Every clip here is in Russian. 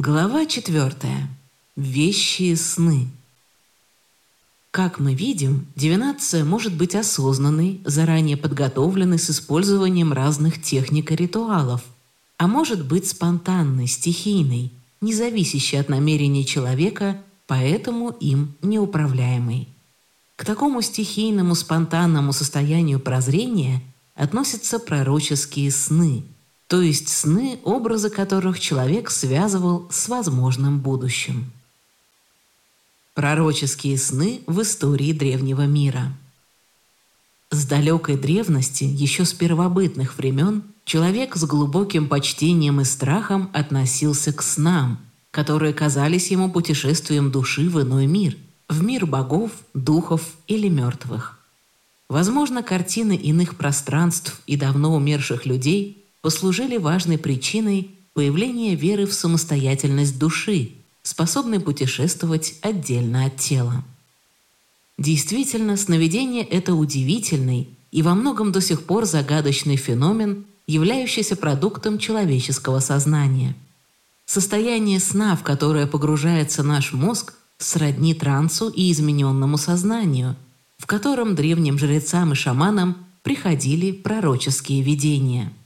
Глава четвертая. Вещие сны. Как мы видим, дивинация может быть осознанной, заранее подготовленной с использованием разных техник и ритуалов, а может быть спонтанной, стихийной, не зависящей от намерений человека, поэтому им неуправляемой. К такому стихийному, спонтанному состоянию прозрения относятся пророческие сны – то есть сны, образы которых человек связывал с возможным будущим. Пророческие сны в истории древнего мира. С далекой древности, еще с первобытных времен, человек с глубоким почтением и страхом относился к снам, которые казались ему путешествием души в иной мир, в мир богов, духов или мертвых. Возможно, картины иных пространств и давно умерших людей послужили важной причиной появления веры в самостоятельность души, способной путешествовать отдельно от тела. Действительно, сновидение – это удивительный и во многом до сих пор загадочный феномен, являющийся продуктом человеческого сознания. Состояние сна, в которое погружается наш мозг, сродни трансу и измененному сознанию, в котором древним жрецам и шаманам приходили пророческие видения –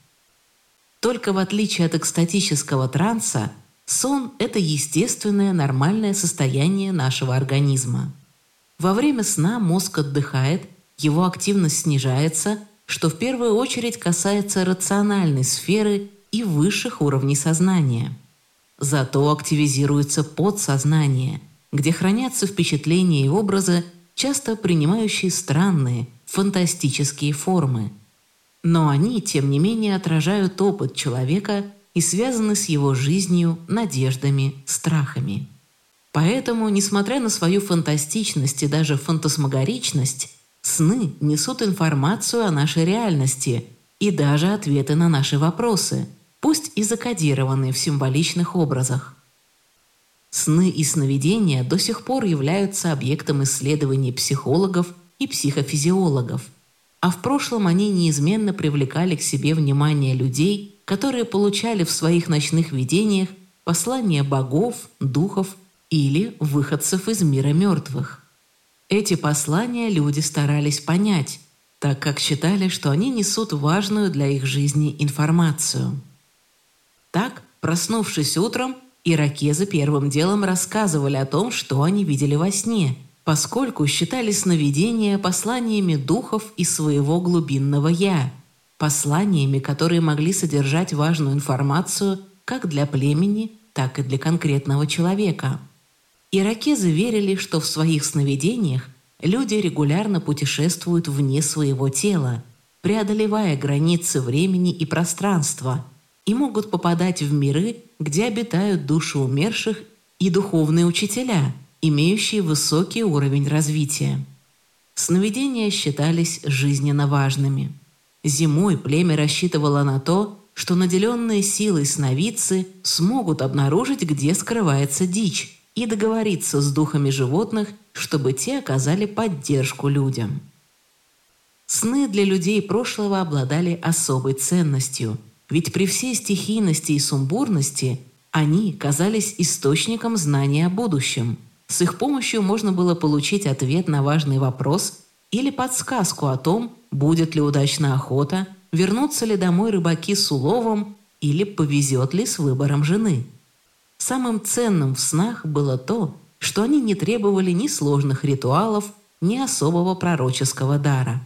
только в отличие от экстатического транса, сон – это естественное нормальное состояние нашего организма. Во время сна мозг отдыхает, его активность снижается, что в первую очередь касается рациональной сферы и высших уровней сознания. Зато активизируется подсознание, где хранятся впечатления и образы, часто принимающие странные, фантастические формы – но они, тем не менее, отражают опыт человека и связаны с его жизнью, надеждами, страхами. Поэтому, несмотря на свою фантастичность и даже фантасмагоричность, сны несут информацию о нашей реальности и даже ответы на наши вопросы, пусть и закодированные в символичных образах. Сны и сновидения до сих пор являются объектом исследований психологов и психофизиологов – а в прошлом они неизменно привлекали к себе внимание людей, которые получали в своих ночных видениях послания богов, духов или выходцев из мира мертвых. Эти послания люди старались понять, так как считали, что они несут важную для их жизни информацию. Так, проснувшись утром, иракезы первым делом рассказывали о том, что они видели во сне – поскольку считали сновидения посланиями духов из своего глубинного «я», посланиями, которые могли содержать важную информацию как для племени, так и для конкретного человека. Иракезы верили, что в своих сновидениях люди регулярно путешествуют вне своего тела, преодолевая границы времени и пространства, и могут попадать в миры, где обитают души умерших и духовные учителя – имеющие высокий уровень развития. Сновидения считались жизненно важными. Зимой племя рассчитывало на то, что наделенные силой сновидцы смогут обнаружить, где скрывается дичь, и договориться с духами животных, чтобы те оказали поддержку людям. Сны для людей прошлого обладали особой ценностью, ведь при всей стихийности и сумбурности они казались источником знания о будущем – с их помощью можно было получить ответ на важный вопрос или подсказку о том, будет ли удачная охота, вернутся ли домой рыбаки с уловом или повезет ли с выбором жены. Самым ценным в снах было то, что они не требовали ни сложных ритуалов, ни особого пророческого дара.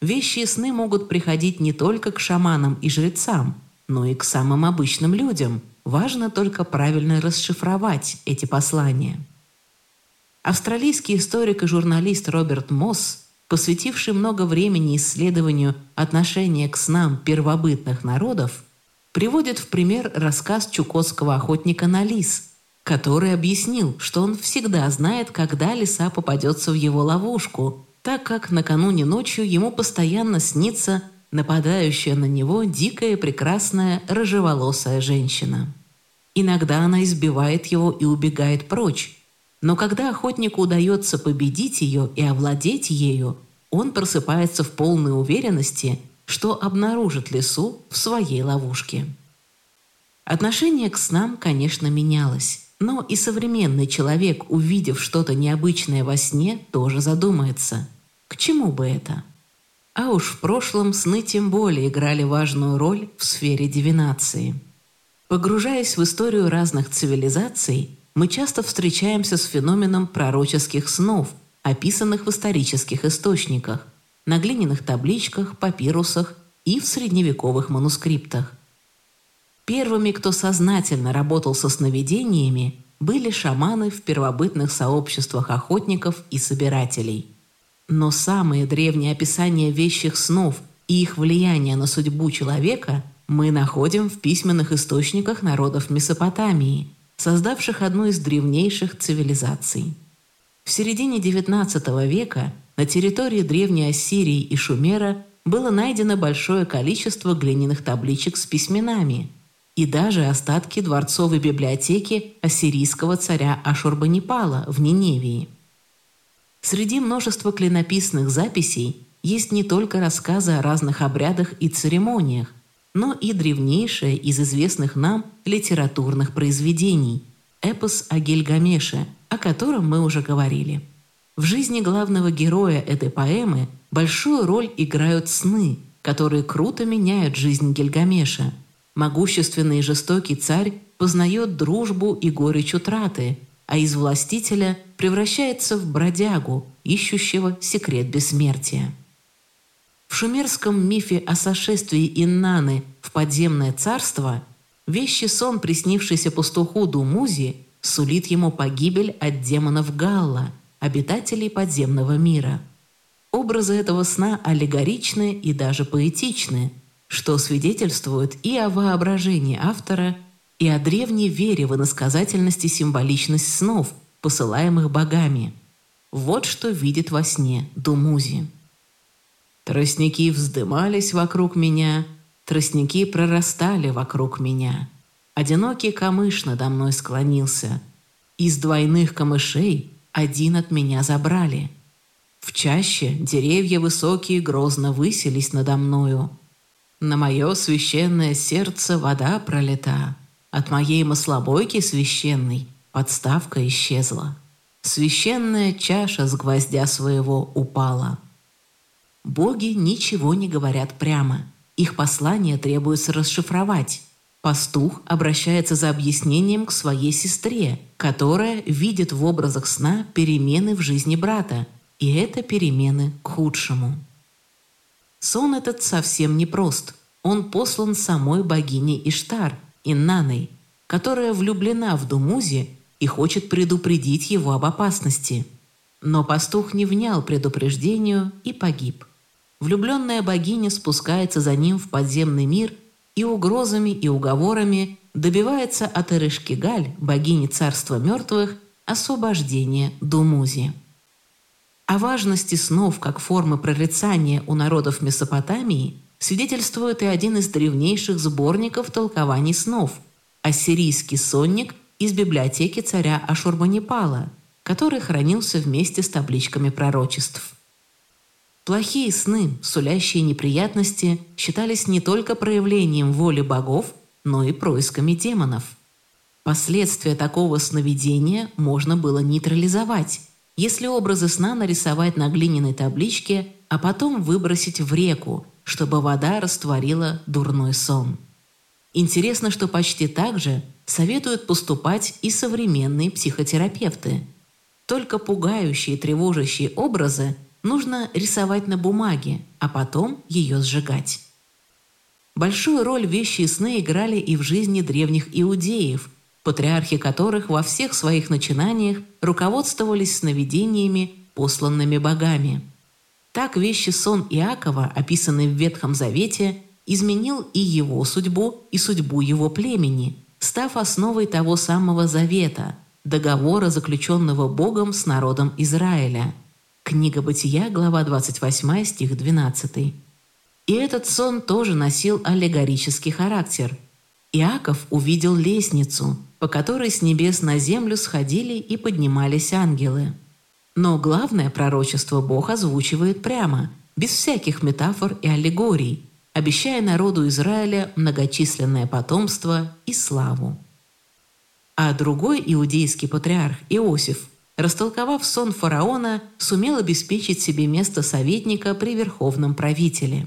Вещи и сны могут приходить не только к шаманам и жрецам, но и к самым обычным людям. Важно только правильно расшифровать эти послания. Австралийский историк и журналист Роберт Мосс, посвятивший много времени исследованию отношения к снам первобытных народов, приводит в пример рассказ чукотского охотника на лис, который объяснил, что он всегда знает, когда лиса попадется в его ловушку, так как накануне ночью ему постоянно снится нападающая на него дикая прекрасная рыжеволосая женщина. Иногда она избивает его и убегает прочь, но когда охотнику удается победить ее и овладеть ею, он просыпается в полной уверенности, что обнаружит лису в своей ловушке. Отношение к снам, конечно, менялось. Но и современный человек, увидев что-то необычное во сне, тоже задумается. К чему бы это? А уж в прошлом сны тем более играли важную роль в сфере дивинации. Погружаясь в историю разных цивилизаций, мы часто встречаемся с феноменом пророческих снов, описанных в исторических источниках, на глиняных табличках, папирусах и в средневековых манускриптах. Первыми, кто сознательно работал со сновидениями, были шаманы в первобытных сообществах охотников и собирателей. Но самые древние описания вещих снов и их влияние на судьбу человека мы находим в письменных источниках народов Месопотамии, создавших одну из древнейших цивилизаций. В середине XIX века на территории Древней Ассирии и Шумера было найдено большое количество глиняных табличек с письменами – и даже остатки дворцовой библиотеки ассирийского царя Ашурбанипала в Ниневии. Среди множества клинописных записей есть не только рассказы о разных обрядах и церемониях, но и древнейшее из известных нам литературных произведений – эпос о Гильгамеше, о котором мы уже говорили. В жизни главного героя этой поэмы большую роль играют сны, которые круто меняют жизнь Гильгамеша – Могущественный и жестокий царь познает дружбу и горечь утраты, а из властителя превращается в бродягу, ищущего секрет бессмертия. В шумерском мифе о сошествии Иннаны в подземное царство вещий сон, приснившийся пастуху Думузи, сулит ему погибель от демонов Галла, обитателей подземного мира. Образы этого сна аллегоричны и даже поэтичны – что свидетельствует и о воображении автора, и о древней вере в иносказательность и символичность снов, посылаемых богами. Вот что видит во сне Думузи. Тростники вздымались вокруг меня, тростники прорастали вокруг меня. Одинокий камыш надо мной склонился. Из двойных камышей один от меня забрали. В чаще деревья высокие грозно высились надо мною – на мое священное сердце вода пролета. От моей маслобойки священной подставка исчезла. Священная чаша с гвоздя своего упала. Боги ничего не говорят прямо. Их послание требуется расшифровать. Пастух обращается за объяснением к своей сестре, которая видит в образах сна перемены в жизни брата, и это перемены к худшему. Сон этот совсем непрост. Он послан самой богиней Иштар, Иннаной, которая влюблена в Думузи и хочет предупредить его об опасности. Но пастух не внял предупреждению и погиб. Влюбленная богиня спускается за ним в подземный мир и угрозами и уговорами добивается от Эрышкигаль, богини царства мертвых, освобождения Думузи. О важности снов как формы прорицания у народов Месопотамии свидетельствует и один из древнейших сборников толкований снов – ассирийский сонник из библиотеки царя Ашурбанипала, который хранился вместе с табличками пророчеств. Плохие сны, сулящие неприятности, считались не только проявлением воли богов, но и происками демонов. Последствия такого сновидения можно было нейтрализовать, если образы сна нарисовать на глиняной табличке, а потом выбросить в реку, чтобы вода растворила дурной сон. Интересно, что почти так же советуют поступать и современные психотерапевты. Только пугающие тревожащие образы нужно рисовать на бумаге, а потом ее сжигать. Большую роль вещи и сны играли и в жизни древних иудеев – патриархи которых во всех своих начинаниях руководствовались сновидениями, посланными богами. Так вещи сон Иакова, описанный в Ветхом Завете, изменил и его судьбу, и судьбу его племени, став основой того самого Завета, договора, заключенного Богом с народом Израиля. Книга Бытия, глава 28, стих 12. И этот сон тоже носил аллегорический характер. Иаков увидел лестницу – по которой с небес на землю сходили и поднимались ангелы. Но главное пророчество Бог озвучивает прямо, без всяких метафор и аллегорий. обещая народу Израиля многочисленное потомство и славу. А другой иудейский патриарх Иосиф, растолковав сон фараона, сумел обеспечить себе место советника при верховном правителе.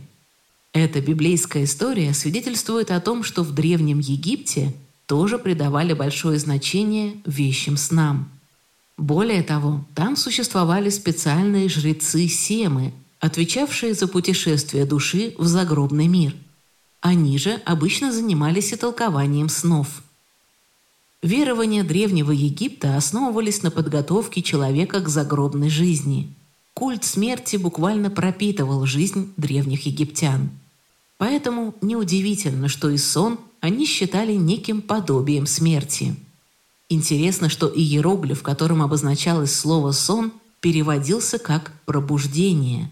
Эта библейская история свидетельствует о том, что в Древнем Египте тоже придавали большое значение вещим снам. Более того, там существовали специальные жрецы Семы, отвечавшие за путешествие души в загробный мир. Они же обычно занимались и толкованием снов. Верования Древнего Египта основывались на подготовке человека к загробной жизни. Культ смерти буквально пропитывал жизнь древних египтян. Поэтому неудивительно, что и сон они считали неким подобием смерти. Интересно, что иероглиф, которым обозначалось слово «сон», переводился как «пробуждение».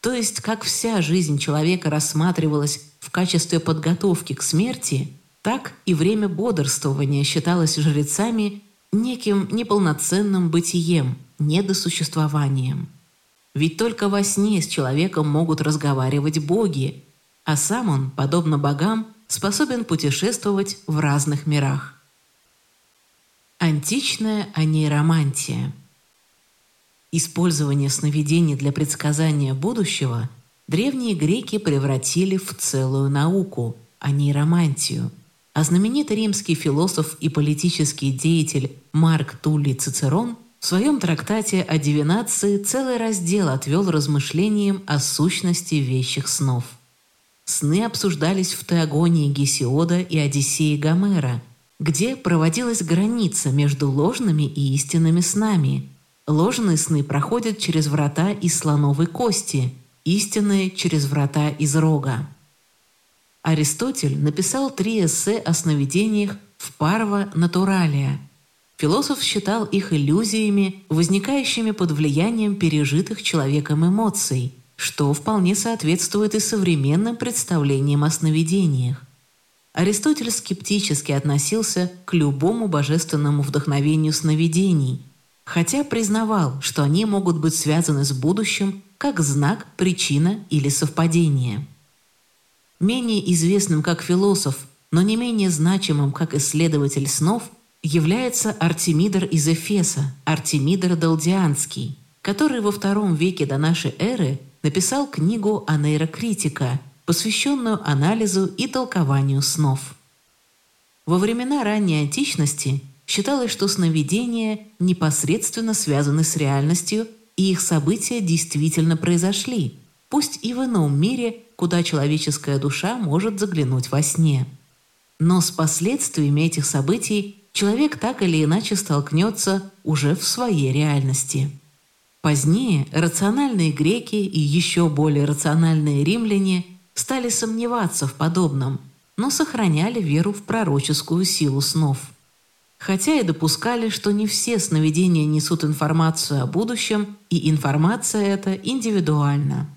То есть, как вся жизнь человека рассматривалась в качестве подготовки к смерти, так и время бодрствования считалось жрецами неким неполноценным бытием, недосуществованием. Ведь только во сне с человеком могут разговаривать боги, а сам он, подобно богам, способен путешествовать в разных мирах. Античная анейромантия – Использование сновидений для предсказания будущего древние греки превратили в целую науку, а не романтию. А знаменитый римский философ и политический деятель Марк Туллий Цицерон в своем трактате о дивинации целый раздел отвел размышлениям о сущности вещих снов. Сны обсуждались в Теогонии Гесиода и Одиссее Гомера, где проводилась граница между ложными и истинными снами – Ложные сны проходят через врата из слоновой кости, истинные – через врата из рога. Аристотель написал три эссе о сновидениях в «Парва натуралия». Философ считал их иллюзиями, возникающими под влиянием пережитых человеком эмоций, что вполне соответствует и современным представлениям о сновидениях. Аристотель скептически относился к любому божественному вдохновению сновидений – хотя признавал, что они могут быть связаны с будущим как знак, причина или совпадение. Менее известным как философ, но не менее значимым как исследователь снов является Артемидор из Эфеса, Артемидор Далдианский, который во втором веке до нашей эры написал книгу о нейрокритика, посвященную анализу и толкованию снов. Во времена ранней античности Считалось, что сновидения непосредственно связаны с реальностью, и их события действительно произошли, пусть и в ином мире, куда человеческая душа может заглянуть во сне. Но с последствиями этих событий человек так или иначе столкнется уже в своей реальности. Позднее рациональные греки и еще более рациональные римляне стали сомневаться в подобном, но сохраняли веру в пророческую силу снов – хотя и допускали, что не все сновидения несут информацию о будущем, и информация эта индивидуальна.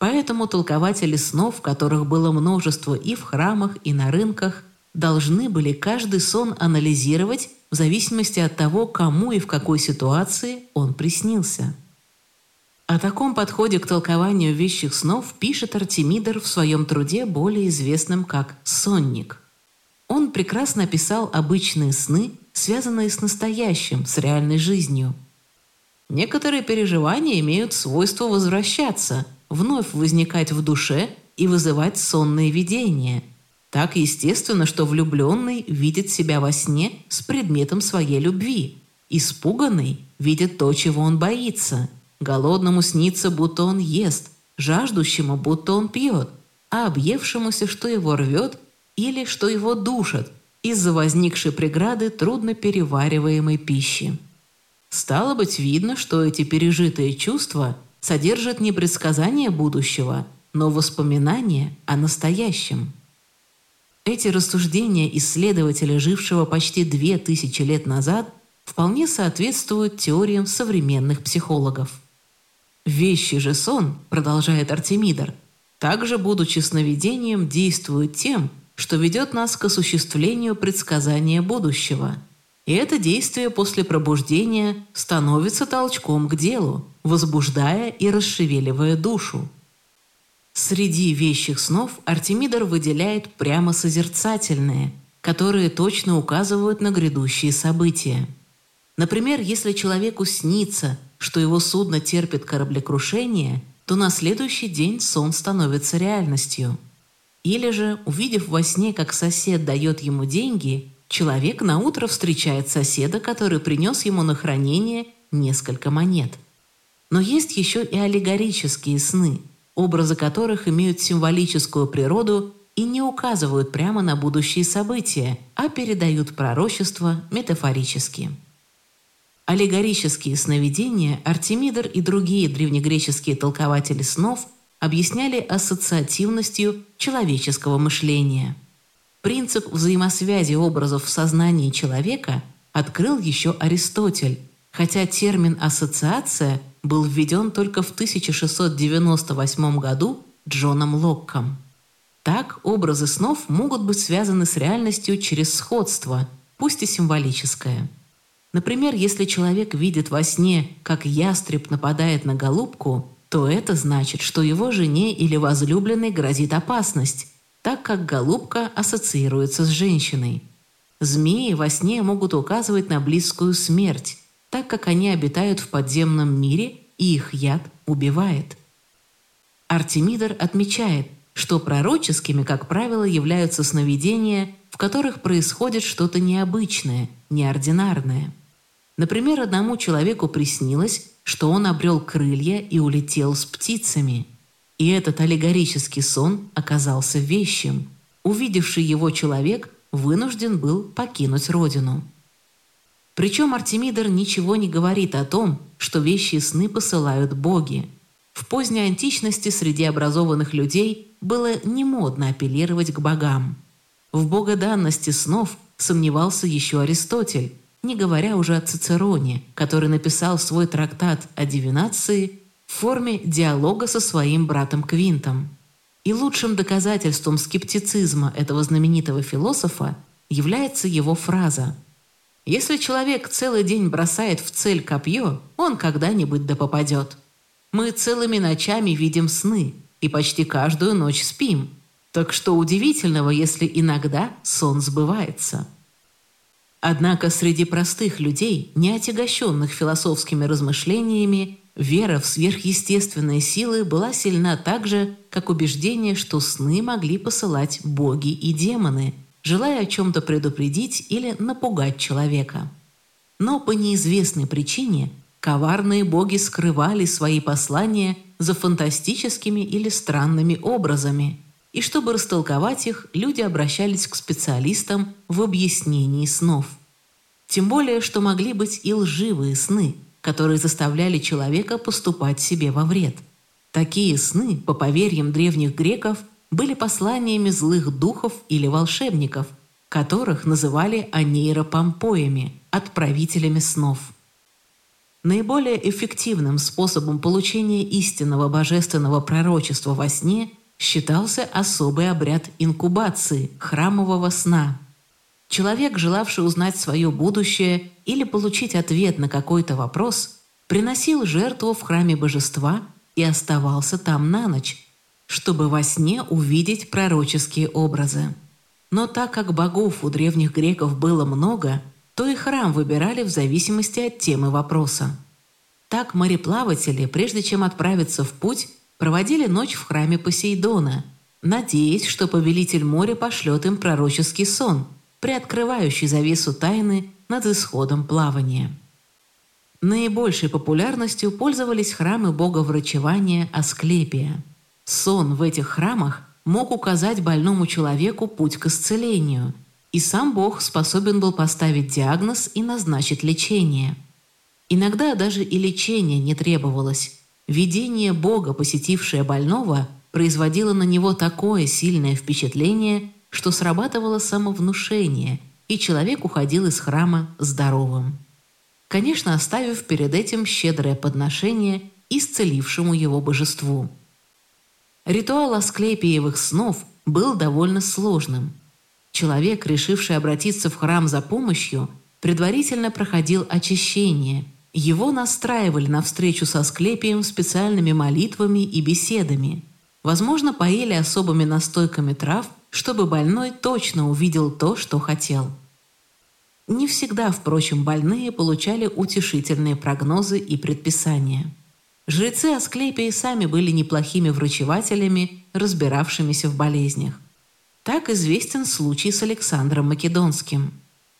Поэтому толкователи снов, которых было множество и в храмах, и на рынках, должны были каждый сон анализировать в зависимости от того, кому и в какой ситуации он приснился. О таком подходе к толкованию вещих снов пишет Артемидор в своем труде, более известном как «Сонник». Он прекрасно описал обычные сны, связанные с настоящим, с реальной жизнью. Некоторые переживания имеют свойство возвращаться, вновь возникать в душе и вызывать сонные видения. Так естественно, что влюбленный видит себя во сне с предметом своей любви. Испуганный видит то, чего он боится. Голодному снится, будто он ест, жаждущему, будто он пьет, а объевшемуся, что его рвет или что его душат из-за возникшей преграды трудно перевариваемой пищи. Стало быть, видно, что эти пережитые чувства содержат не предсказание будущего, но воспоминания о настоящем. Эти рассуждения исследователя, жившего почти две тысячи лет назад, вполне соответствуют теориям современных психологов. «Вещий же сон», продолжает Артемидор, также, будучи сновидением, действует тем, что ведет нас к осуществлению предсказания будущего. И это действие после пробуждения становится толчком к делу, возбуждая и расшевеливая душу. Среди вещих снов Артемидор выделяет прямо созерцательные, которые точно указывают на грядущие события. Например, если человеку снится, что его судно терпит кораблекрушение, то на следующий день сон становится реальностью. Или же, увидев во сне, как сосед дает ему деньги, человек на утро встречает соседа, который принес ему на хранение несколько монет. Но есть еще и аллегорические сны, образы которых имеют символическую природу и не указывают прямо на будущие события, а передают пророчество метафорически. Аллегорические сновидения Артемидор и другие древнегреческие толкователи снов объясняли ассоциативностью человеческого мышления. Принцип взаимосвязи образов в сознании человека открыл еще Аристотель, хотя термин «ассоциация» был введен только в 1698 году Джоном Локком. Так, образы снов могут быть связаны с реальностью через сходство, пусть и символическое. Например, если человек видит во сне, как ястреб нападает на голубку, то это значит, что его жене или возлюбленной грозит опасность, так как голубка ассоциируется с женщиной. Змеи во сне могут указывать на близкую смерть, так как они обитают в подземном мире и их яд убивает. Артемидор отмечает, что пророческими, как правило, являются сновидения, в которых происходит что-то необычное, неординарное. Например, одному человеку приснилось, что он обрел крылья и улетел с птицами. И этот аллегорический сон оказался вещим. Увидевший его человек вынужден был покинуть родину. Причем Артемидор ничего не говорит о том, что вещи и сны посылают боги. В поздней античности среди образованных людей было не модно апеллировать к богам. В богоданности снов сомневался еще Аристотель, не говоря уже о Цицероне, который написал свой трактат о дивинации в форме диалога со своим братом Квинтом. И лучшим доказательством скептицизма этого знаменитого философа является его фраза – если человек целый день бросает в цель копье, он когда-нибудь да попадет. Мы целыми ночами видим сны и почти каждую ночь спим. Так что удивительного, если иногда сон сбывается. Однако среди простых людей, не отягощенных философскими размышлениями, вера в сверхъестественные силы была сильна так же, как убеждение, что сны могли посылать боги и демоны – желая о чем-то предупредить или напугать человека. Но по неизвестной причине коварные боги скрывали свои послания за фантастическими или странными образами, и чтобы растолковать их, люди обращались к специалистам в объяснении снов. Тем более, что могли быть и лживые сны, которые заставляли человека поступать себе во вред. Такие сны, по поверьям древних греков, были посланиями злых духов или волшебников, которых называли анейропомпоями, отправителями снов. Наиболее эффективным способом получения истинного божественного пророчества во сне считался особый обряд инкубации, храмового сна. Человек, желавший узнать свое будущее или получить ответ на какой-то вопрос, приносил жертву в храме божества и оставался там на ночь, чтобы во сне увидеть пророческие образы. Но так как богов у древних греков было много, то и храм выбирали в зависимости от темы вопроса. Так мореплаватели, прежде чем отправиться в путь, проводили ночь в храме Посейдона, надеясь, что повелитель моря пошлет им пророческий сон, приоткрывающий завесу тайны над исходом плавания. Наибольшей популярностью пользовались храмы бога врачевания Асклепия – Сон в этих храмах мог указать больному человеку путь к исцелению, и сам Бог способен был поставить диагноз и назначить лечение. Иногда даже и лечение не требовалось. Видение Бога, посетившее больного, производило на него такое сильное впечатление, что срабатывало самовнушение, и человек уходил из храма здоровым. Конечно, оставив перед этим щедрое подношение исцелившему его божеству – Ритуал Асклепиевых снов был довольно сложным. Человек, решивший обратиться в храм за помощью, предварительно проходил очищение. Его настраивали на встречу со Асклепием специальными молитвами и беседами. Возможно, поели особыми настойками трав, чтобы больной точно увидел то, что хотел. Не всегда, впрочем, больные получали утешительные прогнозы и предписания. Жрецы Асклепии сами были неплохими врачевателями, разбиравшимися в болезнях. Так известен случай с Александром Македонским.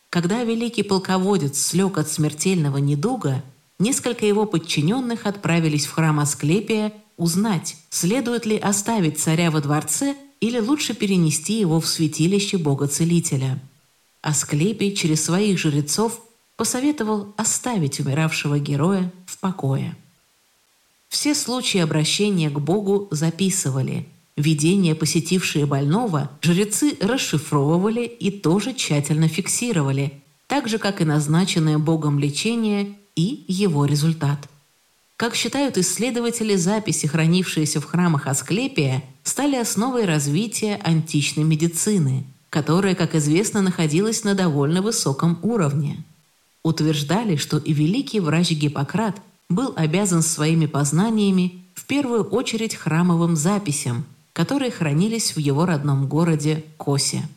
Когда великий полководец слег от смертельного недуга, несколько его подчиненных отправились в храм Асклепия узнать, следует ли оставить царя во дворце или лучше перенести его в святилище бога-целителя. Асклепий через своих жрецов посоветовал оставить умиравшего героя в покое. Все случаи обращения к Богу записывали. Видения, посетившие больного, жрецы расшифровывали и тоже тщательно фиксировали, так же, как и назначенное Богом лечение и его результат. Как считают исследователи, записи, хранившиеся в храмах Асклепия, стали основой развития античной медицины, которая, как известно, находилась на довольно высоком уровне. Утверждали, что и великий врач Гиппократ был обязан своими познаниями в первую очередь храмовым записям, которые хранились в его родном городе Косе.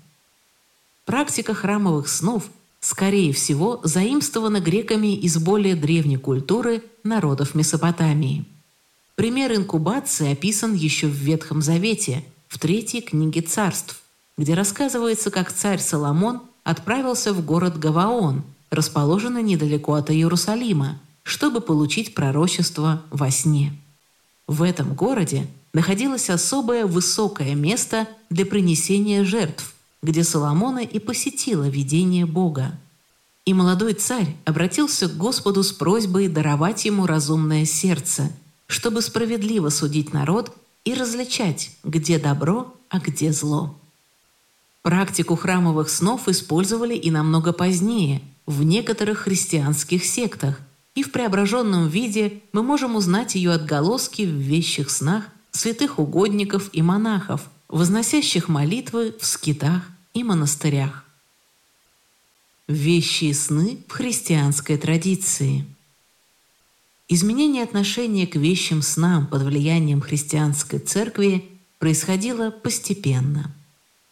Практика храмовых снов – скорее всего, заимствовано греками из более древней культуры народов Месопотамии. Пример инкубации описан еще в Ветхом Завете, в третьей книге царств, где рассказывается, как царь Соломон отправился в город Гаваон, расположенный недалеко от Иерусалима, чтобы получить пророчество во сне. В этом городе находилось особое высокое место для принесения жертв, где Соломона и посетила видение Бога. И молодой царь обратился к Господу с просьбой даровать ему разумное сердце, чтобы справедливо судить народ и различать, где добро, а где зло. Практику храмовых снов использовали и намного позднее, в некоторых христианских сектах, и в преображенном виде мы можем узнать ее отголоски в вещих снах святых угодников и монахов, возносящих молитвы в скитах и монастырях. Вещи и сны в христианской традиции. Изменение отношения к вещим снам под влиянием христианской церкви происходило постепенно.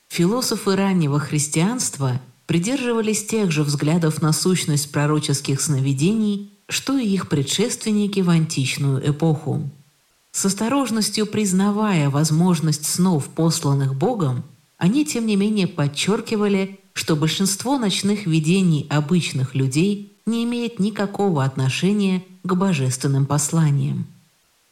Философы раннего христианства придерживались тех же взглядов на сущность пророческих сновидений, что и их предшественники в античную эпоху. С осторожностью признавая возможность снов, посланных Богом, они, тем не менее, подчеркивали, что большинство ночных видений обычных людей не имеет никакого отношения к божественным посланиям.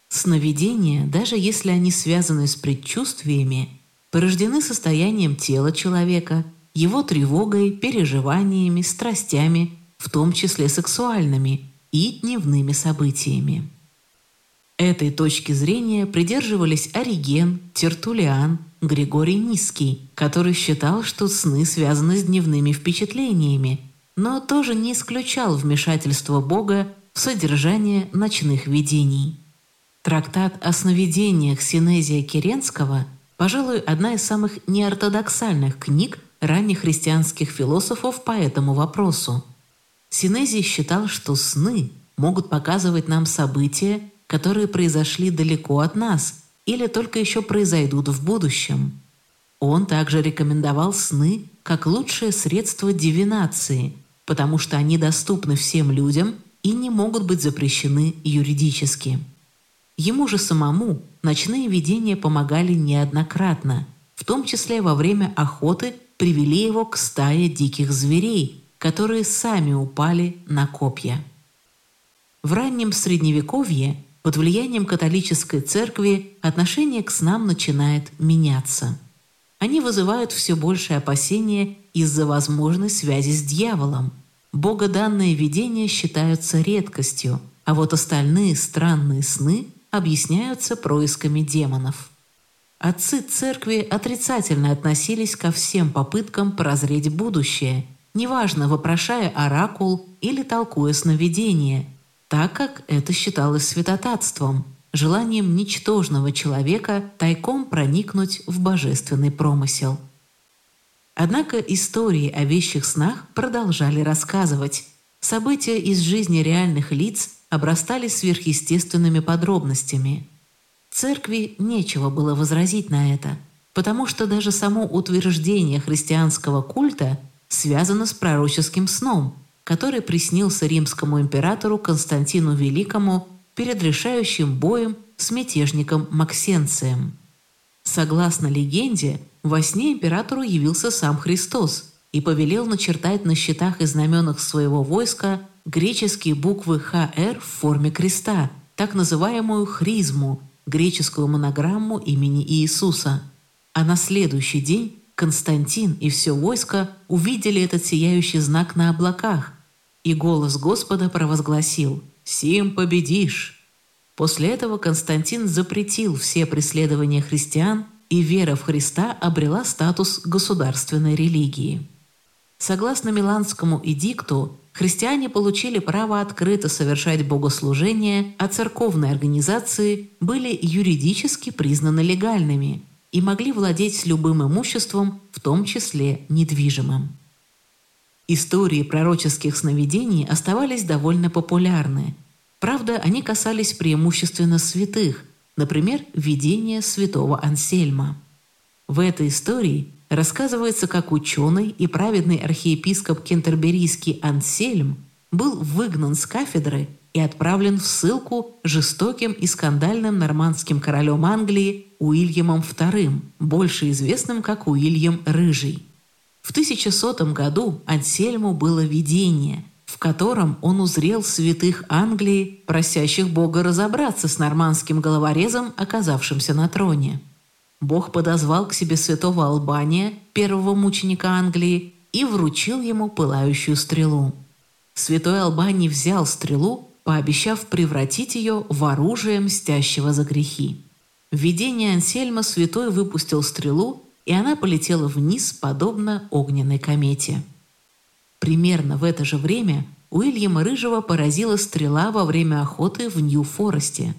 Сновидения, даже если они связаны с предчувствиями, порождены состоянием тела человека, его тревогой, переживаниями, страстями, в том числе сексуальными, и дневными событиями. Этой точки зрения придерживались Ориген, Тертулиан, Григорий Низкий, который считал, что сны связаны с дневными впечатлениями, но тоже не исключал вмешательство Бога в содержание ночных видений. Трактат о сновидениях Синезия Керенского, пожалуй, одна из самых неортодоксальных книг ранних христианских философов по этому вопросу. Синезий считал, что сны могут показывать нам события, которые произошли далеко от нас – или только еще произойдут в будущем. Он также рекомендовал сны как лучшее средство дивинации, потому что они доступны всем людям и не могут быть запрещены юридически. Ему же самому ночные видения помогали неоднократно, в том числе во время охоты привели его к стае диких зверей, которые сами упали на копья. В раннем Средневековье под влиянием католической церкви отношение к снам начинает меняться. Они вызывают все большее опасение из-за возможной связи с дьяволом. Богоданные видения считаются редкостью, а вот остальные странные сны объясняются происками демонов. Отцы церкви отрицательно относились ко всем попыткам прозреть будущее, неважно, вопрошая оракул или толкуя сновидение – так как это считалось святотатством, желанием ничтожного человека тайком проникнуть в божественный промысел. Однако истории о вещих снах продолжали рассказывать. События из жизни реальных лиц обрастали сверхъестественными подробностями. Церкви нечего было возразить на это, потому что даже само утверждение христианского культа связано с пророческим сном, который приснился римскому императору Константину Великому перед решающим боем с мятежником Максенцием. Согласно легенде, во сне императору явился сам Христос и повелел начертать на щитах и знаменах своего войска греческие буквы «ХР» в форме креста, так называемую «хризму», греческую монограмму имени Иисуса. А на следующий день Константин и все войско увидели этот сияющий знак на облаках, и голос Господа провозгласил «Сим победишь!». После этого Константин запретил все преследования христиан, и вера в Христа обрела статус государственной религии. Согласно Миланскому эдикту, христиане получили право открыто совершать богослужения, а церковные организации были юридически признаны легальными и могли владеть любым имуществом, в том числе недвижимым. Истории пророческих сновидений оставались довольно популярны. Правда, они касались преимущественно святых, например, видения святого Ансельма. В этой истории рассказывается, как ученый и праведный архиепископ кентерберийский Ансельм был выгнан с кафедры и отправлен в ссылку жестоким и скандальным нормандским королем Англии Уильямом II, больше известным как Уильям Рыжий. В 1100 году Ансельму было видение, в котором он узрел святых Англии, просящих Бога разобраться с нормандским головорезом, оказавшимся на троне. Бог подозвал к себе святого Албания, первого мученика Англии, и вручил ему пылающую стрелу. Святой Албаний взял стрелу, пообещав превратить ее в оружие мстящего за грехи. В видении Ансельма святой выпустил стрелу и она полетела вниз, подобно огненной комете. Примерно в это же время Уильяма Рыжего поразила стрела во время охоты в Нью-Форесте.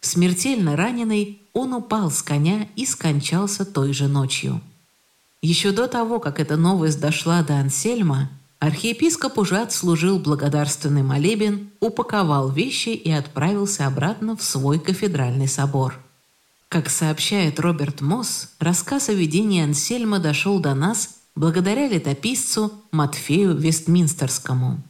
Смертельно раненый, он упал с коня и скончался той же ночью. Еще до того, как эта новость дошла до Ансельма, архиепископ уже отслужил благодарственный молебен, упаковал вещи и отправился обратно в свой кафедральный собор. Как сообщает Роберт Мосс, рассказ о видении Ансельма дошел до нас благодаря летописцу Матфею Вестминстерскому.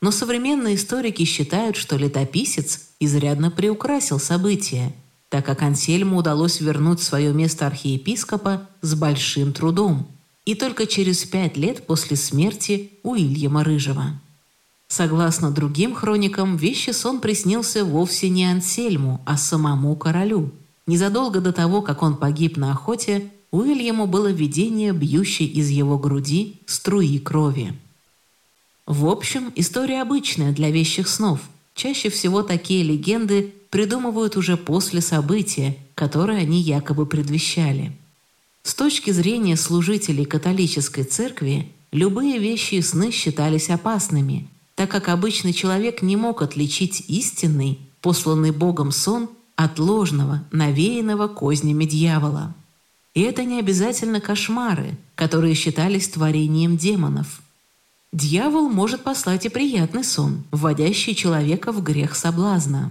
Но современные историки считают, что летописец изрядно приукрасил события, так как Ансельму удалось вернуть свое место архиепископа с большим трудом и только через пять лет после смерти Уильяма Рыжего. Согласно другим хроникам, вещи сон приснился вовсе не Ансельму, а самому королю – Незадолго до того, как он погиб на охоте, Уильяму было видение, бьющей из его груди струи крови. В общем, история обычная для вещих снов. Чаще всего такие легенды придумывают уже после события, которое они якобы предвещали. С точки зрения служителей католической церкви, любые вещи и сны считались опасными, так как обычный человек не мог отличить истинный, посланный Богом сон от ложного, навеянного кознями дьявола. И это не обязательно кошмары, которые считались творением демонов. Дьявол может послать и приятный сон, вводящий человека в грех соблазна.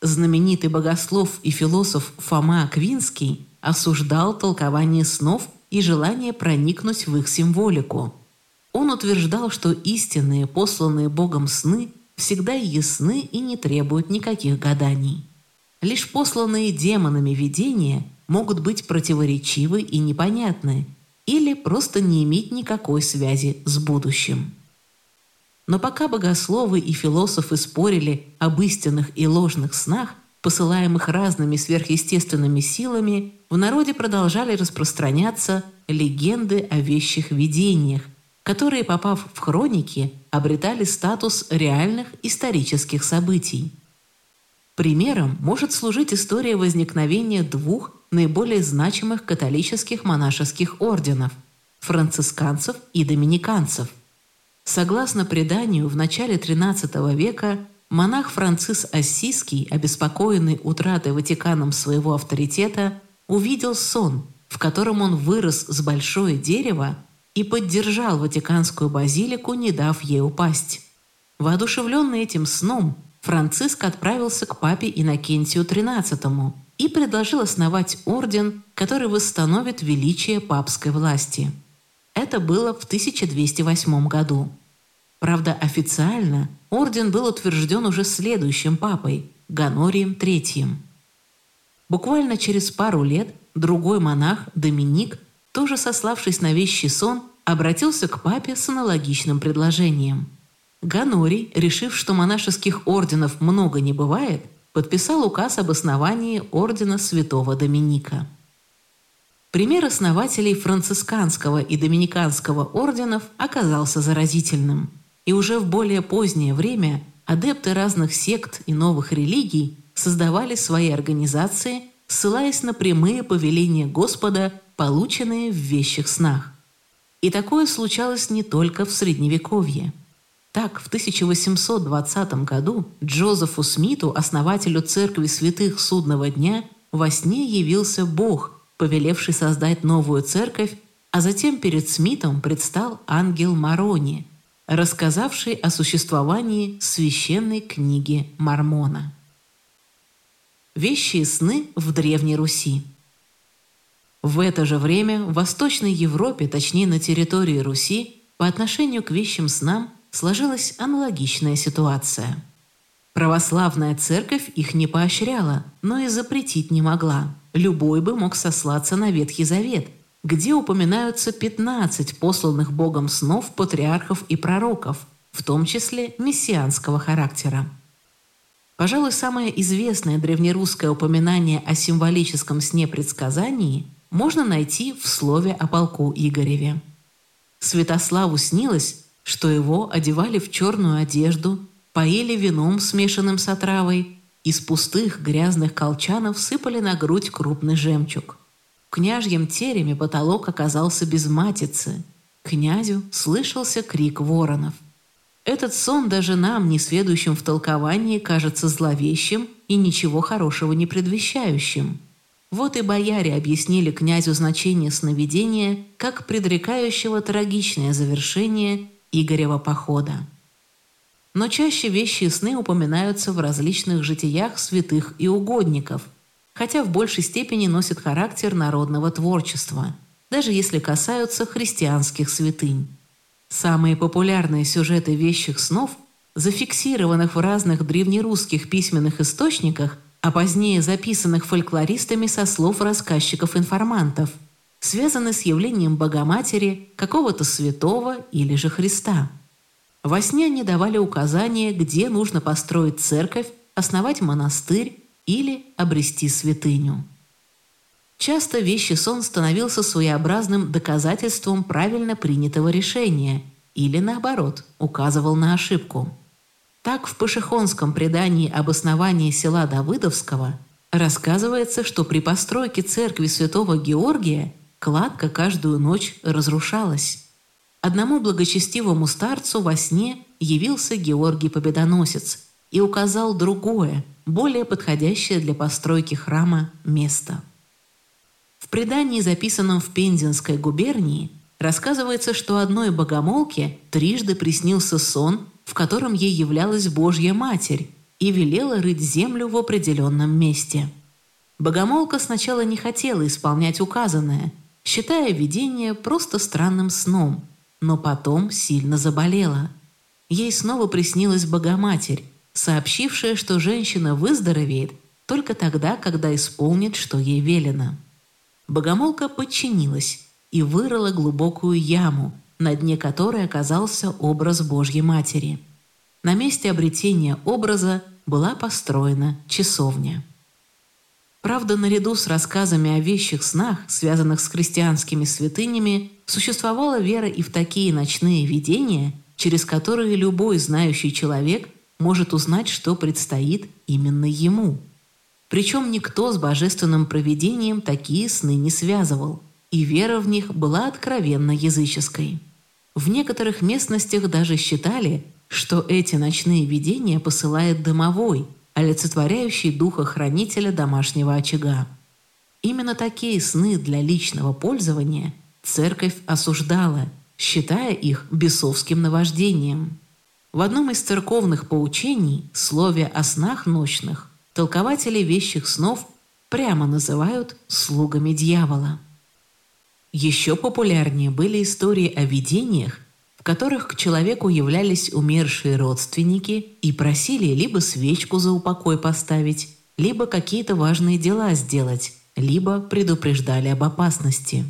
Знаменитый богослов и философ Фома Аквинский осуждал толкование снов и желание проникнуть в их символику. Он утверждал, что истинные, посланные Богом сны всегда ясны и не требуют никаких гаданий. Лишь посланные демонами видения могут быть противоречивы и непонятны или просто не иметь никакой связи с будущим. Но пока богословы и философы спорили об истинных и ложных снах, посылаемых разными сверхъестественными силами, в народе продолжали распространяться легенды о вещих видениях, которые, попав в хроники, обретали статус реальных исторических событий – Примером может служить история возникновения двух наиболее значимых католических монашеских орденов – францисканцев и доминиканцев. Согласно преданию, в начале XIII века монах Францис Ассизский, обеспокоенный утратой Ватиканом своего авторитета, увидел сон, в котором он вырос с большое дерево и поддержал Ватиканскую базилику, не дав ей упасть. Воодушевленный этим сном, Франциск отправился к папе Иннокентию XIII и предложил основать орден, который восстановит величие папской власти. Это было в 1208 году. Правда, официально орден был утвержден уже следующим папой, Ганорием III. Буквально через пару лет другой монах, Доминик, тоже сославшись на вещий сон, обратился к папе с аналогичным предложением. Ганорий, решив, что монашеских орденов много не бывает, подписал указ об основании ордена святого Доминика. Пример основателей францисканского и доминиканского орденов оказался заразительным, и уже в более позднее время адепты разных сект и новых религий создавали свои организации, ссылаясь на прямые повеления Господа, полученные в вещих снах. И такое случалось не только в Средневековье – так, в 1820 году Джозефу Смиту, основателю Церкви Святых Судного Дня, во сне явился Бог, повелевший создать новую церковь, а затем перед Смитом предстал ангел Марони, рассказавший о существовании священной книги Мормона. Вещие сны в Древней Руси В это же время в Восточной Европе, точнее на территории Руси, по отношению к вещим снам сложилась аналогичная ситуация. Православная церковь их не поощряла, но и запретить не могла. Любой бы мог сослаться на Ветхий Завет, где упоминаются 15 посланных Богом снов патриархов и пророков, в том числе мессианского характера. Пожалуй, самое известное древнерусское упоминание о символическом сне предсказании можно найти в слове о полку Игореве. Святославу снилось, что его одевали в черную одежду, поили вином, смешанным с отравой, из пустых грязных колчанов сыпали на грудь крупный жемчуг. Княжьем тереме потолок оказался без матицы. Князю слышался крик воронов. Этот сон даже нам, не сведущим в толковании, кажется зловещим и ничего хорошего не предвещающим. Вот и бояре объяснили князю значение сновидения как предрекающего трагичное завершение Игорева похода. Но чаще вещи и сны упоминаются в различных житиях святых и угодников, хотя в большей степени носят характер народного творчества, даже если касаются христианских святынь. Самые популярные сюжеты вещих снов, зафиксированных в разных древнерусских письменных источниках, а позднее записанных фольклористами со слов рассказчиков-информантов – связаны с явлением Богоматери, какого-то святого или же Христа. Во сне они давали указания, где нужно построить церковь, основать монастырь или обрести святыню. Часто вещи сон становился своеобразным доказательством правильно принятого решения или, наоборот, указывал на ошибку. Так в Пашихонском предании об основании села Давыдовского рассказывается, что при постройке церкви святого Георгия Кладка каждую ночь разрушалась. Одному благочестивому старцу во сне явился Георгий Победоносец и указал другое, более подходящее для постройки храма место. В предании, записанном в Пензенской губернии, рассказывается, что одной богомолке трижды приснился сон, в котором ей являлась Божья Матерь и велела рыть землю в определенном месте. Богомолка сначала не хотела исполнять указанное – считая видение просто странным сном, но потом сильно заболела. Ей снова приснилась Богоматерь, сообщившая, что женщина выздоровеет только тогда, когда исполнит, что ей велено. Богомолка подчинилась и вырыла глубокую яму, на дне которой оказался образ Божьей Матери. На месте обретения образа была построена часовня. Правда, наряду с рассказами о вещих снах, связанных с христианскими святынями, существовала вера и в такие ночные видения, через которые любой знающий человек может узнать, что предстоит именно ему. Причем никто с божественным провидением такие сны не связывал, и вера в них была откровенно языческой. В некоторых местностях даже считали, что эти ночные видения посылает домовой – олицетворяющий духа хранителя домашнего очага. Именно такие сны для личного пользования церковь осуждала, считая их бесовским наваждением. В одном из церковных поучений, слове о снах ночных, толкователи вещих снов прямо называют слугами дьявола. Еще популярнее были истории о видениях, в которых к человеку являлись умершие родственники и просили либо свечку за упокой поставить, либо какие-то важные дела сделать, либо предупреждали об опасности.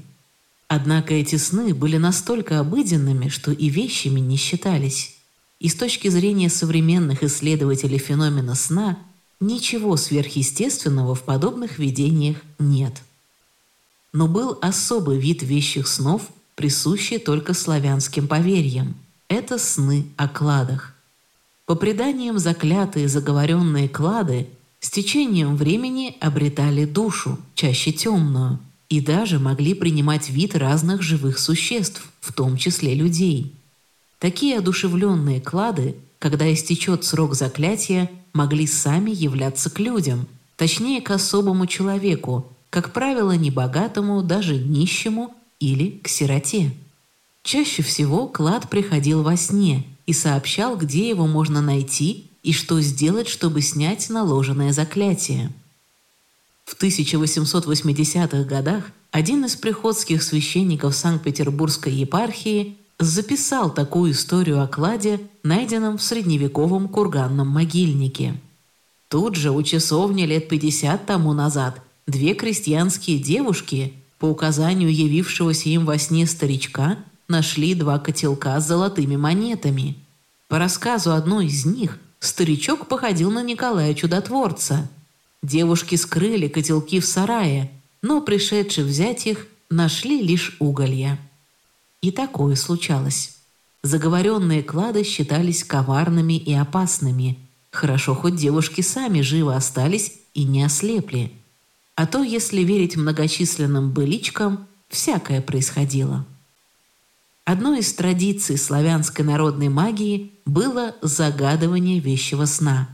Однако эти сны были настолько обыденными, что и вещами не считались. И с точки зрения современных исследователей феномена сна, ничего сверхъестественного в подобных видениях нет. Но был особый вид вещих снов, присущий только славянским поверьям. Это сны о кладах. По преданиям заклятые заговоренные клады с течением времени обретали душу, чаще темную, и даже могли принимать вид разных живых существ, в том числе людей. Такие одушевленные клады, когда истечет срок заклятия, могли сами являться к людям, точнее к особому человеку, как правило, небогатому, даже нищему или к сироте. Чаще всего клад приходил во сне и сообщал, где его можно найти и что сделать, чтобы снять наложенное заклятие. В 1880-х годах один из приходских священников Санкт-Петербургской епархии записал такую историю о кладе, найденном в средневековом курганном могильнике. Тут же у часовни лет 50 тому назад две крестьянские девушки, по указанию явившегося им во сне старичка, нашли два котелка с золотыми монетами. По рассказу одной из них, Старичок походил на Николая Чудотворца. Девушки скрыли котелки в сарае, но пришедшие взять их нашли лишь уголья. И такое случалось. Заговоренные клады считались коварными и опасными. Хорошо, хоть девушки сами живы остались и не ослепли. А то, если верить многочисленным быличкам, всякое происходило. Одной из традиций славянской народной магии было загадывание вещего сна.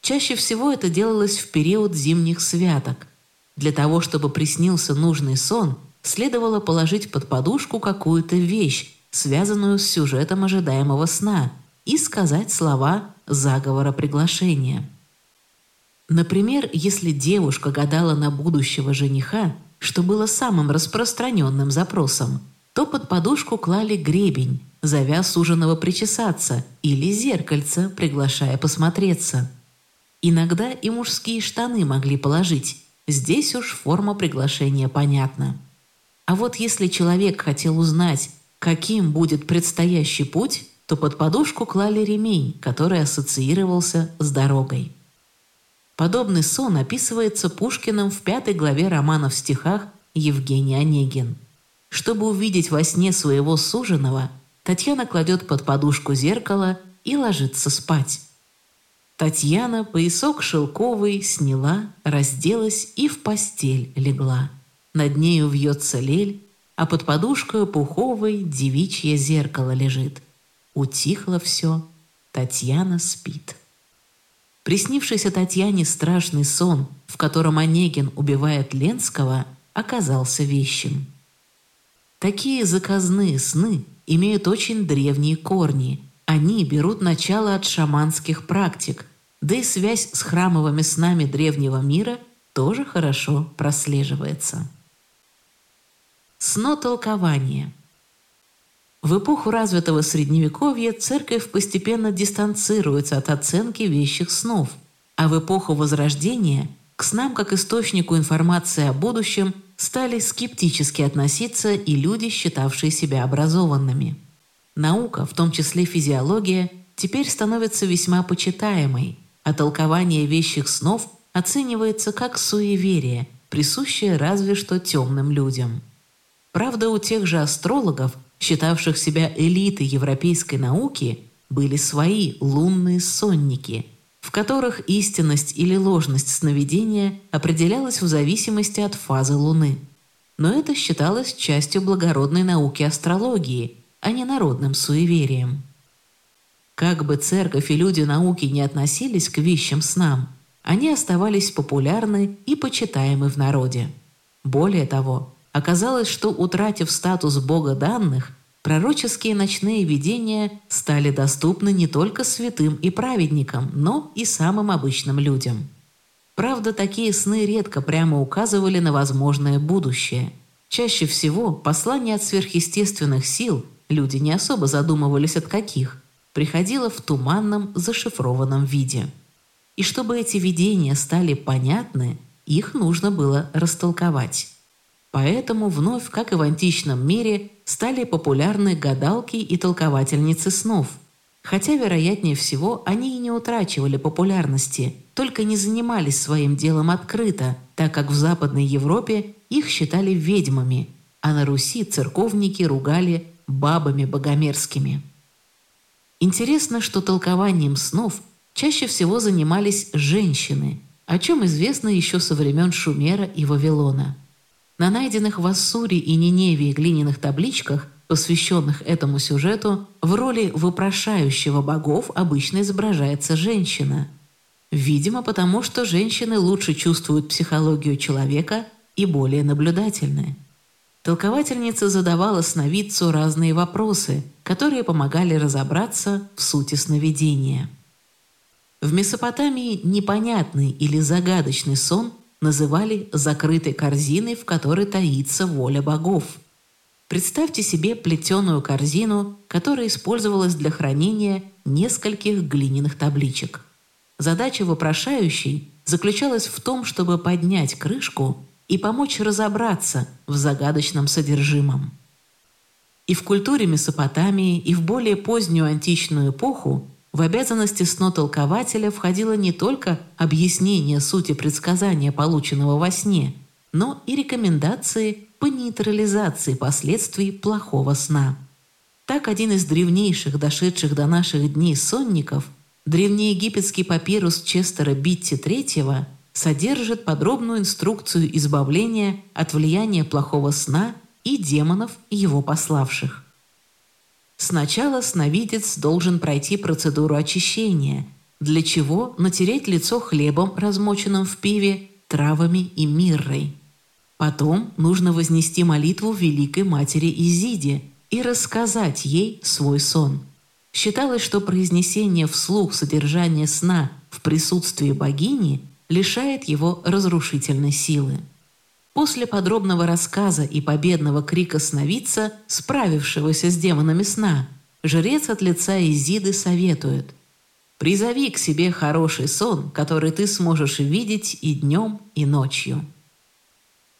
Чаще всего это делалось в период зимних святок. Для того, чтобы приснился нужный сон, следовало положить под подушку какую-то вещь, связанную с сюжетом ожидаемого сна, и сказать слова заговора приглашения. Например, если девушка гадала на будущего жениха, что было самым распространенным запросом – то под подушку клали гребень, зовя суженого причесаться, или зеркальце, приглашая посмотреться. Иногда и мужские штаны могли положить, здесь уж форма приглашения понятна. А вот если человек хотел узнать, каким будет предстоящий путь, то под подушку клали ремень, который ассоциировался с дорогой. Подобный сон описывается Пушкиным в пятой главе романа в стихах «Евгений Онегин». Чтобы увидеть во сне своего суженого, Татьяна кладет под подушку зеркало и ложится спать. Татьяна поясок шелковый сняла, разделась и в постель легла. Над нею вьется лель, а под подушкой пуховой девичье зеркало лежит. Утихло все, Татьяна спит. Приснившийся Татьяне страшный сон, в котором Онегин убивает Ленского, оказался вещим. Такие заказные сны имеют очень древние корни. Они берут начало от шаманских практик, да и связь с храмовыми снами древнего мира тоже хорошо прослеживается. Снотолкование В эпоху развитого Средневековья церковь постепенно дистанцируется от оценки вещих снов, а в эпоху Возрождения к снам как источнику информации о будущем – стали скептически относиться и люди, считавшие себя образованными. Наука, в том числе физиология, теперь становится весьма почитаемой, а толкование вещих снов оценивается как суеверие, присущее разве что темным людям. Правда, у тех же астрологов, считавших себя элитой европейской науки, были свои лунные сонники – в которых истинность или ложность сновидения определялась в зависимости от фазы Луны. Но это считалось частью благородной науки астрологии, а не народным суеверием. Как бы церковь и люди науки не относились к вещим снам, они оставались популярны и почитаемы в народе. Более того, оказалось, что утратив статус бога данных, пророческие ночные видения стали доступны не только святым и праведникам, но и самым обычным людям. Правда, такие сны редко прямо указывали на возможное будущее. Чаще всего послание от сверхъестественных сил, люди не особо задумывались от каких, приходило в туманном, зашифрованном виде. И чтобы эти видения стали понятны, их нужно было растолковать. Поэтому вновь, как и в античном мире, стали популярны гадалки и толковательницы снов. Хотя, вероятнее всего, они и не утрачивали популярности, только не занимались своим делом открыто, так как в Западной Европе их считали ведьмами, а на Руси церковники ругали бабами богомерзкими. Интересно, что толкованием снов чаще всего занимались женщины, о чем известно еще со времен Шумера и Вавилона – на найденных в Ассуре и Ниневии глиняных табличках, посвященных этому сюжету, в роли вопрошающего богов обычно изображается женщина. Видимо, потому что женщины лучше чувствуют психологию человека и более наблюдательны. Толковательница задавала сновидцу разные вопросы, которые помогали разобраться в сути сновидения. В Месопотамии непонятный или загадочный сон называли закрытой корзиной, в которой таится воля богов. Представьте себе плетеную корзину, которая использовалась для хранения нескольких глиняных табличек. Задача вопрошающей заключалась в том, чтобы поднять крышку и помочь разобраться в загадочном содержимом. И в культуре Месопотамии, и в более позднюю античную эпоху в обязанности снотолкователя входило не только объяснение сути предсказания, полученного во сне, но и рекомендации по нейтрализации последствий плохого сна. Так один из древнейших, дошедших до наших дней сонников, древнеегипетский папирус Честера Битти III, содержит подробную инструкцию избавления от влияния плохого сна и демонов, его пославших. Сначала сновидец должен пройти процедуру очищения, для чего натереть лицо хлебом, размоченным в пиве, травами и миррой. Потом нужно вознести молитву Великой Матери Изиде и рассказать ей свой сон. Считалось, что произнесение вслух содержания сна в присутствии богини лишает его разрушительной силы. После подробного рассказа и победного крика сновидца, справившегося с демонами сна, жрец от лица Изиды советует «Призови к себе хороший сон, который ты сможешь видеть и днем, и ночью».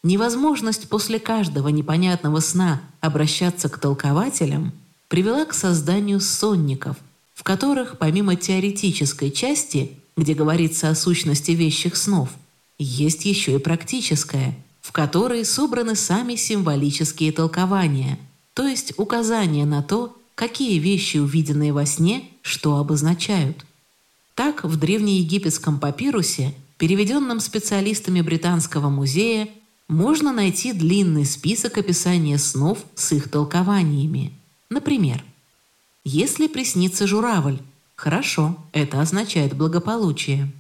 Невозможность после каждого непонятного сна обращаться к толкователям привела к созданию сонников, в которых помимо теоретической части, где говорится о сущности вещих снов, есть еще и практическая – в которой собраны сами символические толкования, то есть указания на то, какие вещи, увиденные во сне, что обозначают. Так, в древнеегипетском папирусе, переведенном специалистами Британского музея, можно найти длинный список описания снов с их толкованиями. Например, если приснится журавль, хорошо, это означает благополучие.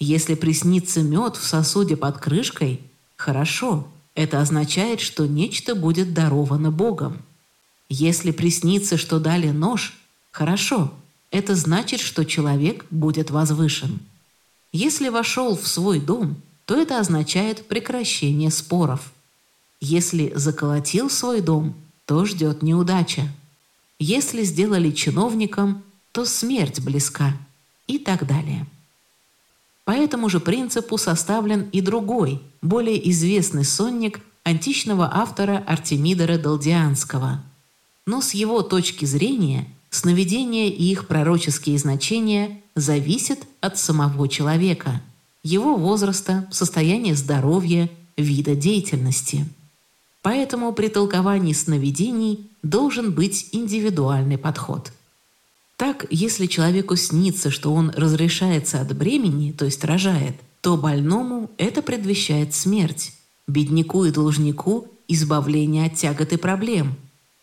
Если приснится мед в сосуде под крышкой, Хорошо, это означает, что нечто будет даровано Богом. Если приснится, что дали нож, хорошо, это значит, что человек будет возвышен. Если вошел в свой дом, то это означает прекращение споров. Если заколотил свой дом, то ждет неудача. Если сделали чиновником, то смерть близка и так далее. По этому же принципу составлен и другой, более известный сонник античного автора Артемидора Далдианского. Но с его точки зрения сновидения и их пророческие значения зависят от самого человека, его возраста, состояния здоровья, вида деятельности. Поэтому при толковании сновидений должен быть индивидуальный подход – так, если человеку снится, что он разрешается от бремени, то есть рожает, то больному это предвещает смерть, бедняку и должнику – избавление от тягот и проблем,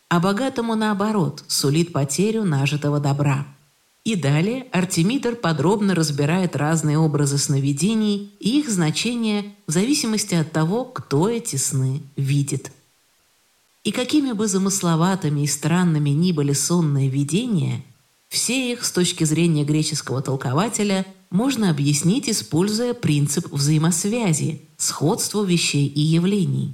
а богатому, наоборот, сулит потерю нажитого добра. И далее Артемидор подробно разбирает разные образы сновидений и их значение в зависимости от того, кто эти сны видит. И какими бы замысловатыми и странными ни были сонные видения – Все их с точки зрения греческого толкователя можно объяснить, используя принцип взаимосвязи, сходства вещей и явлений.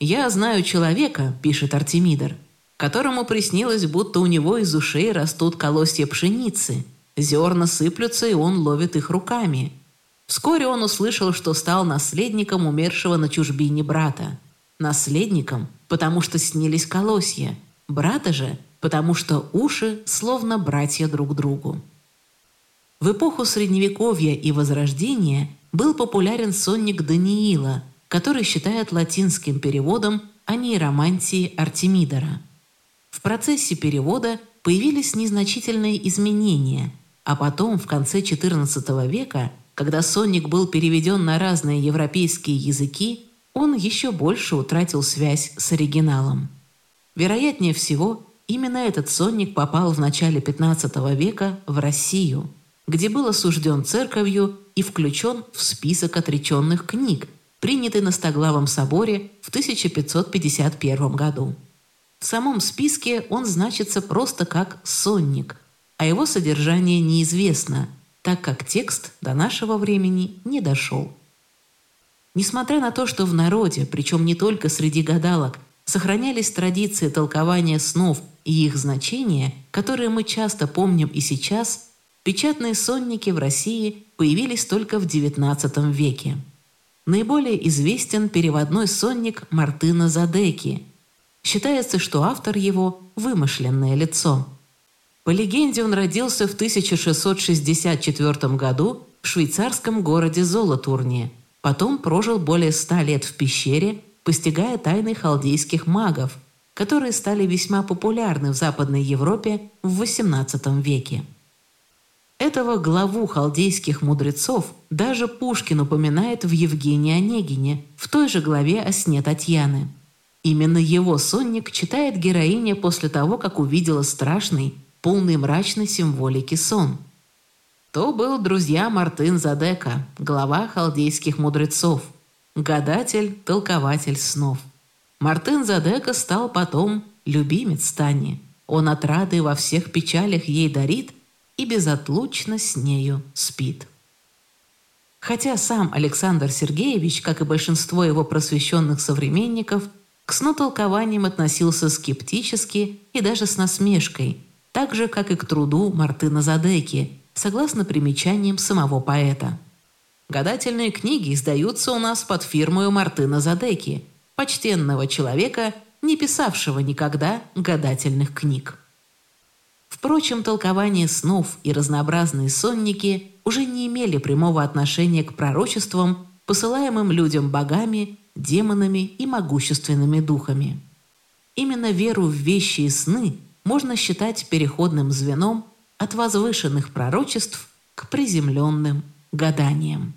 «Я знаю человека», – пишет Артемидор, которому приснилось, будто у него из ушей растут колосья пшеницы, зерна сыплются, и он ловит их руками. Вскоре он услышал, что стал наследником умершего на чужбине брата. Наследником, потому что снились колосья, брата же – потому что уши словно братья друг другу. В эпоху Средневековья и Возрождения был популярен сонник Даниила, который считают латинским переводом о нейромантии Артемидора. В процессе перевода появились незначительные изменения, а потом, в конце XIV века, когда сонник был переведен на разные европейские языки, он еще больше утратил связь с оригиналом. Вероятнее всего, Именно этот сонник попал в начале XV века в Россию, где был осужден церковью и включен в список отреченных книг, принятый на Стоглавом соборе в 1551 году. В самом списке он значится просто как «сонник», а его содержание неизвестно, так как текст до нашего времени не дошел. Несмотря на то, что в народе, причем не только среди гадалок, сохранялись традиции толкования снов и их значения, которые мы часто помним и сейчас, печатные сонники в России появились только в XIX веке. Наиболее известен переводной сонник Мартына Задеки. Считается, что автор его – вымышленное лицо. По легенде, он родился в 1664 году в швейцарском городе Золотурне, потом прожил более ста лет в пещере, постигая тайны халдейских магов, которые стали весьма популярны в Западной Европе в XVIII веке. Этого главу халдейских мудрецов даже Пушкин упоминает в Евгении Онегине, в той же главе о сне Татьяны. Именно его сонник читает героиня после того, как увидела страшный, полный мрачной символики сон. То был друзья Мартын Задека, глава халдейских мудрецов, гадатель, толкователь снов. Мартын Задека стал потом любимец Тани. Он отрады во всех печалях ей дарит и безотлучно с нею спит. Хотя сам Александр Сергеевич, как и большинство его просвещенных современников, к снотолкованиям относился скептически и даже с насмешкой, так же, как и к труду Мартына Задеки, согласно примечаниям самого поэта. Гадательные книги издаются у нас под фирмой Мартына Задеки – почтенного человека, не писавшего никогда гадательных книг. Впрочем, толкование снов и разнообразные сонники уже не имели прямого отношения к пророчествам, посылаемым людям богами, демонами и могущественными духами. Именно веру в вещи и сны можно считать переходным звеном от возвышенных пророчеств к приземленным гаданиям.